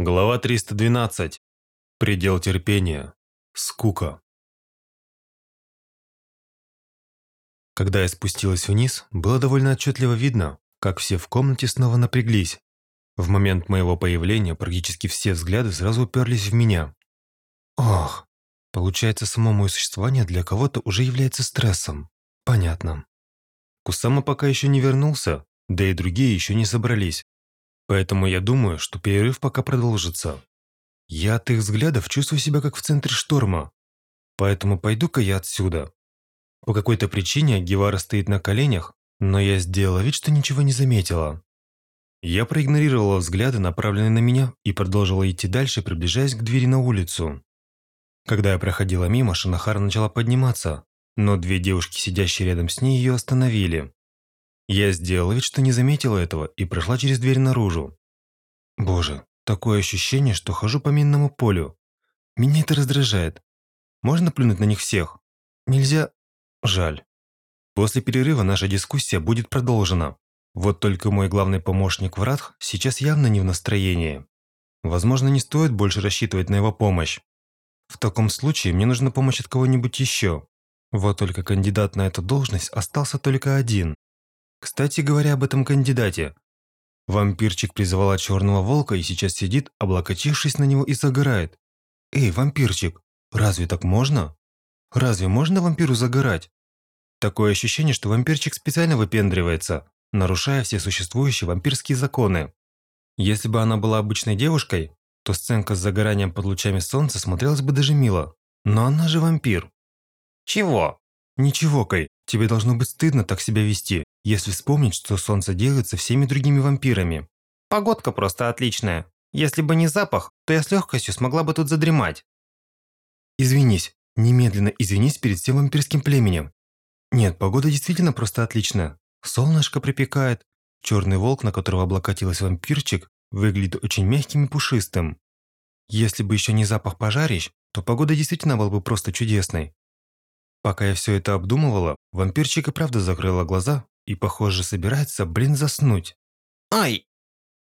Глава 312. Предел терпения. Скука. Когда я спустилась вниз, было довольно отчетливо видно, как все в комнате снова напряглись. В момент моего появления практически все взгляды сразу уперлись в меня. Ох, получается, само мое существование для кого-то уже является стрессом. Понятно. Кусама пока еще не вернулся, да и другие еще не собрались. Поэтому я думаю, что перерыв пока продолжится. Я от их взглядов чувствую себя как в центре шторма. Поэтому пойду-ка я отсюда. По какой-то причине Гевара стоит на коленях, но я сделала вид, что ничего не заметила. Я проигнорировала взгляды, направленные на меня, и продолжила идти дальше, приближаясь к двери на улицу. Когда я проходила мимо, Шинахара начала подниматься, но две девушки, сидящие рядом с ней, ее остановили. Я сделала вид, что не заметила этого, и прошла через дверь наружу. Боже, такое ощущение, что хожу по минному полю. Меня это раздражает. Можно плюнуть на них всех? Нельзя? Жаль. После перерыва наша дискуссия будет продолжена. Вот только мой главный помощник Вратх сейчас явно не в настроении. Возможно, не стоит больше рассчитывать на его помощь. В таком случае мне нужна помощь от кого-нибудь еще. Вот только кандидат на эту должность остался только один. Кстати говоря об этом кандидате. Вампирчик призывала черного волка и сейчас сидит, облокотившись на него и загорает. Эй, вампирчик, разве так можно? Разве можно вампиру загорать? Такое ощущение, что вампирчик специально выпендривается, нарушая все существующие вампирские законы. Если бы она была обычной девушкой, то сценка с загоранием под лучами солнца смотрелась бы даже мило. Но она же вампир. Чего? Ничего, Кай, тебе должно быть стыдно так себя вести если вспомнить, что солнце делает всеми другими вампирами. Погодка просто отличная. Если бы не запах, то я с легкостью смогла бы тут задремать. Извинись, немедленно извинись перед всем вампирским племенем. Нет, погода действительно просто отличная. Солнышко припекает. Черный волк, на которого облокотилась вампирчик, выглядит очень мягким и пушистым. Если бы еще не запах пожарищ, то погода действительно была бы просто чудесной. Пока я все это обдумывала, вампирчик и правда закрыла глаза и, похоже, собирается, блин, заснуть. Ай!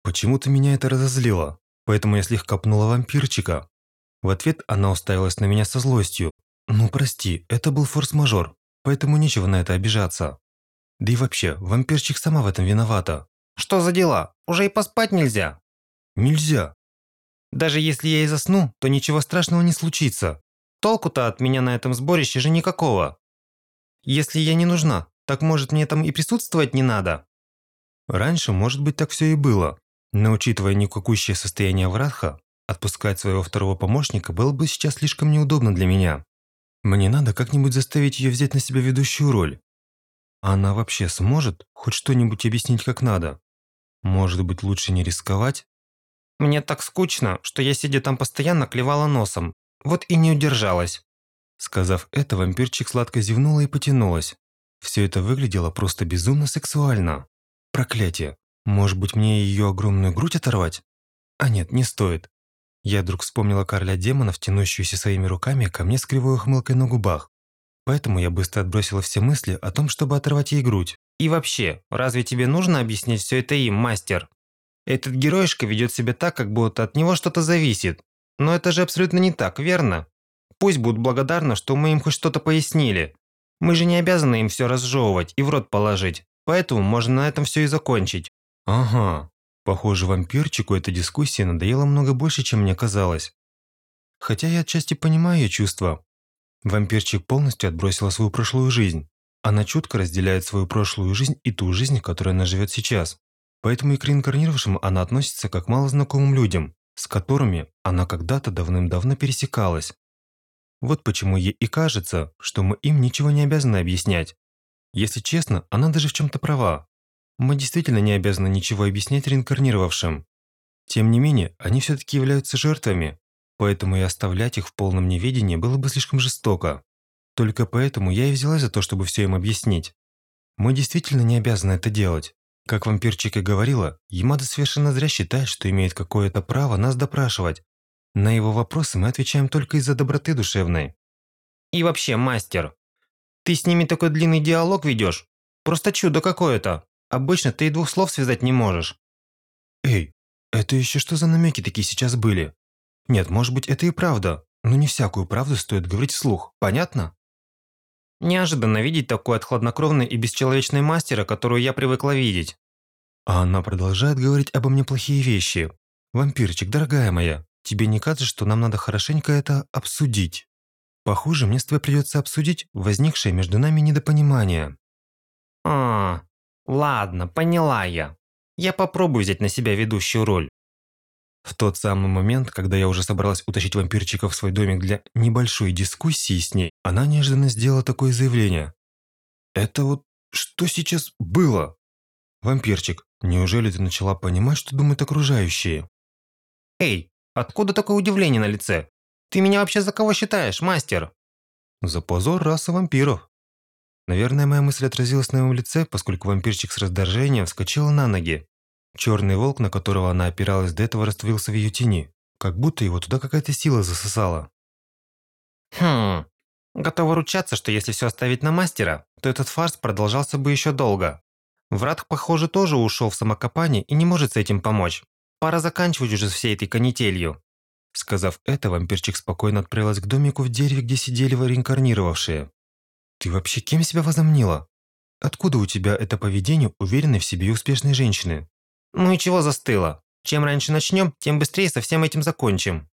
Почему-то меня это разозлило, поэтому я слегка пнула вампирчика. В ответ она уставилась на меня со злостью. Ну прости, это был форс-мажор, поэтому нечего на это обижаться. Да и вообще, вампирчик сама в этом виновата. Что за дела? Уже и поспать нельзя. Нельзя. Даже если я и засну, то ничего страшного не случится. Толку-то от меня на этом сборище же никакого. Если я не нужна, так может мне там и присутствовать не надо? Раньше, может быть, так все и было. Но учитывая никакущее состояние Вратха, отпускать своего второго помощника было бы сейчас слишком неудобно для меня. Мне надо как-нибудь заставить ее взять на себя ведущую роль. Она вообще сможет хоть что-нибудь объяснить как надо? Может быть, лучше не рисковать? Мне так скучно, что я, сидя там постоянно, клевала носом. Вот и не удержалась. Сказав это, вампирчик сладко зевнула и потянулась. Все это выглядело просто безумно сексуально. Проклятие. Может быть, мне ее огромную грудь оторвать? А нет, не стоит. Я вдруг вспомнила короля демонов, тянущуюся своими руками ко мне с кривой ухмылкой на губах. Поэтому я быстро отбросила все мысли о том, чтобы оторвать ей грудь. И вообще, разве тебе нужно объяснять все это им, мастер? Этот героишка ведет себя так, как будто от него что-то зависит. Но это же абсолютно не так, верно? Пусть будут благодарны, что мы им хоть что-то пояснили. Мы же не обязаны им все разжевывать и в рот положить, поэтому можно на этом все и закончить». «Ага. Похоже, вампирчику эта дискуссия надоела много больше, чем мне казалось. Хотя я отчасти понимаю ее чувства. Вампирчик полностью отбросила свою прошлую жизнь. Она чутко разделяет свою прошлую жизнь и ту жизнь, которой она живет сейчас. Поэтому и к реинкарнировавшим она относится как малознакомым людям, с которыми она когда-то давным-давно пересекалась. Вот почему ей и кажется, что мы им ничего не обязаны объяснять. Если честно, она даже в чем-то права. Мы действительно не обязаны ничего объяснять реинкарнировавшим. Тем не менее, они все-таки являются жертвами, поэтому и оставлять их в полном неведении было бы слишком жестоко. Только поэтому я и взялась за то, чтобы все им объяснить. Мы действительно не обязаны это делать. Как вампирчик и говорила, Ямада совершенно зря считает, что имеет какое-то право нас допрашивать, на его вопросы мы отвечаем только из-за доброты душевной. И вообще, мастер, ты с ними такой длинный диалог ведешь? Просто чудо какое-то. Обычно ты и двух слов связать не можешь. Эй, Это еще что за намеки такие сейчас были? Нет, может быть, это и правда, но не всякую правду стоит говорить вслух, понятно? Неожиданно видеть такой от хладнокровной и бесчеловечной мастера, которую я привыкла видеть. А она продолжает говорить обо мне плохие вещи. Вампирчик, дорогая моя, тебе не кажется, что нам надо хорошенько это обсудить? Похоже, мне с тобой придется обсудить возникшее между нами недопонимание. А, ладно, поняла я. Я попробую взять на себя ведущую роль. В тот самый момент, когда я уже собралась утащить вампирчика в свой домик для небольшой дискуссии с ней, она неожиданно сделала такое заявление. «Это вот что сейчас было?» «Вампирчик, неужели ты начала понимать, что думают окружающие?» «Эй, откуда такое удивление на лице? Ты меня вообще за кого считаешь, мастер?» «За позор расы вампиров». Наверное, моя мысль отразилась на моем лице, поскольку вампирчик с раздражением вскочил на ноги. Черный волк, на которого она опиралась до этого, растворился в ее тени, как будто его туда какая-то сила засосала. Хм, готова ручаться, что если все оставить на мастера, то этот фарс продолжался бы еще долго. Врат, похоже, тоже ушел в самокопание и не может с этим помочь. Пора заканчивать уже всей этой канителью. Сказав это, вампирчик спокойно отправилась к домику в дереве, где сидели реинкарнировавшие. «Ты вообще кем себя возомнила? Откуда у тебя это поведение уверенной в себе и успешной женщины?» Ну и чего застыло? Чем раньше начнем, тем быстрее со всем этим закончим.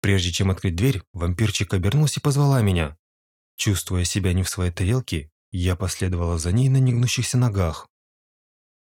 Прежде чем открыть дверь, вампирчик обернулся и позвала меня. Чувствуя себя не в своей тарелке, я последовала за ней на негнущихся ногах.